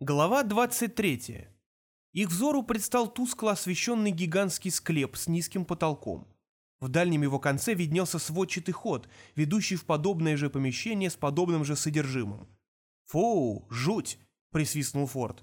Глава 23. Их взору предстал тускло освещенный гигантский склеп с низким потолком. В дальнем его конце виднелся сводчатый ход, ведущий в подобное же помещение с подобным же содержимым. «Фу, жуть!» — присвистнул Форд.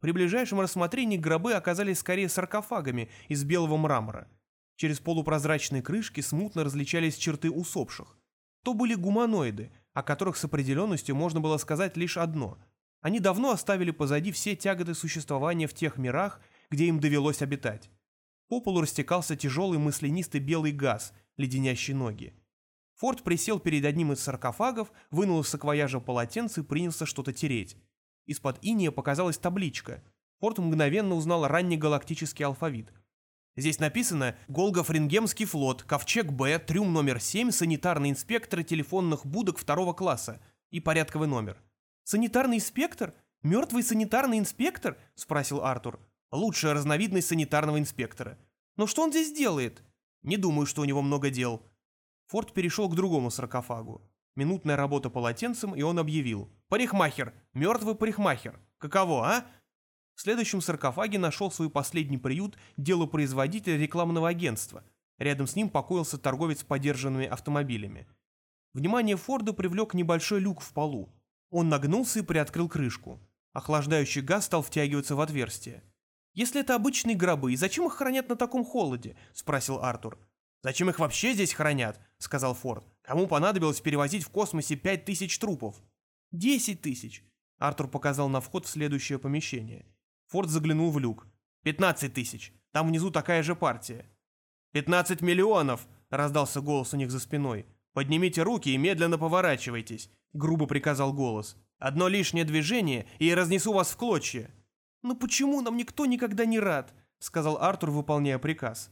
При ближайшем рассмотрении гробы оказались скорее саркофагами из белого мрамора. Через полупрозрачные крышки смутно различались черты усопших. То были гуманоиды, о которых с определенностью можно было сказать лишь одно — они давно оставили позади все тяготы существования в тех мирах, где им довелось обитать. По полу растекался тяжелый мысленистый белый газ, леденящий ноги. Форд присел перед одним из саркофагов, вынул из саквояжа полотенце и принялся что-то тереть. Из-под иния показалась табличка. Форд мгновенно узнал ранний галактический алфавит. Здесь написано «Голгофрингемский флот, ковчег Б, трюм номер 7, санитарный инспектор телефонных будок второго класса» и порядковый номер. «Санитарный инспектор? Мертвый санитарный инспектор?» — спросил Артур. «Лучшая разновидность санитарного инспектора. Но что он здесь делает?» «Не думаю, что у него много дел». Форд перешел к другому саркофагу. Минутная работа полотенцем, и он объявил. «Парикмахер! Мертвый парикмахер! Каково, а?» В следующем саркофаге нашел свой последний приют делопроизводитель рекламного агентства. Рядом с ним покоился торговец подержанными автомобилями. Внимание Форда привлек небольшой люк в полу. Он нагнулся и приоткрыл крышку. Охлаждающий газ стал втягиваться в отверстие. «Если это обычные гробы, зачем их хранят на таком холоде?» – спросил Артур. «Зачем их вообще здесь хранят?» – сказал Форд. «Кому понадобилось перевозить в космосе пять тысяч трупов?» «Десять тысяч!» – Артур показал на вход в следующее помещение. Форд заглянул в люк. «Пятнадцать тысяч! Там внизу такая же партия!» «Пятнадцать миллионов!» – раздался голос у них за спиной. «Поднимите руки и медленно поворачивайтесь грубо приказал голос. «Одно лишнее движение, и я разнесу вас в клочья». «Но почему нам никто никогда не рад?» — сказал Артур, выполняя приказ.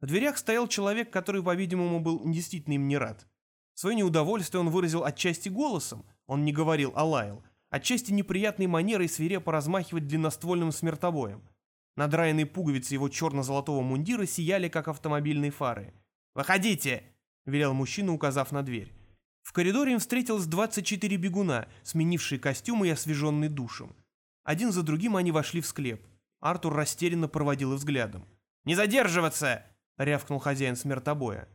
В дверях стоял человек, который, по-видимому, был действительно им не рад. Свое неудовольствие он выразил отчасти голосом, он не говорил, а лаял, отчасти неприятной манерой свирепо размахивать длинноствольным смертобоем. Надраенные пуговицы его черно-золотого мундира сияли, как автомобильные фары. «Выходите!» — велел мужчина, указав на дверь. В коридоре им встретилось 24 бегуна, сменившие костюмы и освеженные душем. Один за другим они вошли в склеп. Артур растерянно проводил их взглядом. «Не задерживаться!» — рявкнул хозяин смертобоя.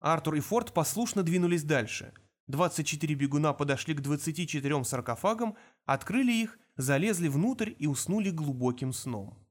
Артур и Форд послушно двинулись дальше. 24 бегуна подошли к 24 саркофагам, открыли их, залезли внутрь и уснули глубоким сном.